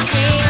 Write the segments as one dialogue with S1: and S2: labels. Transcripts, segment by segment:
S1: empty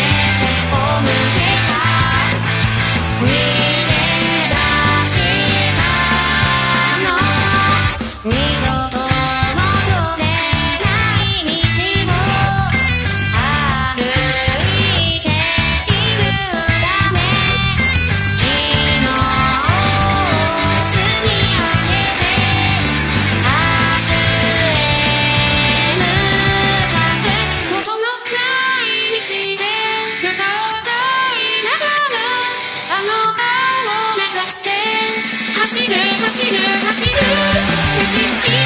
S1: 走る走る走る走色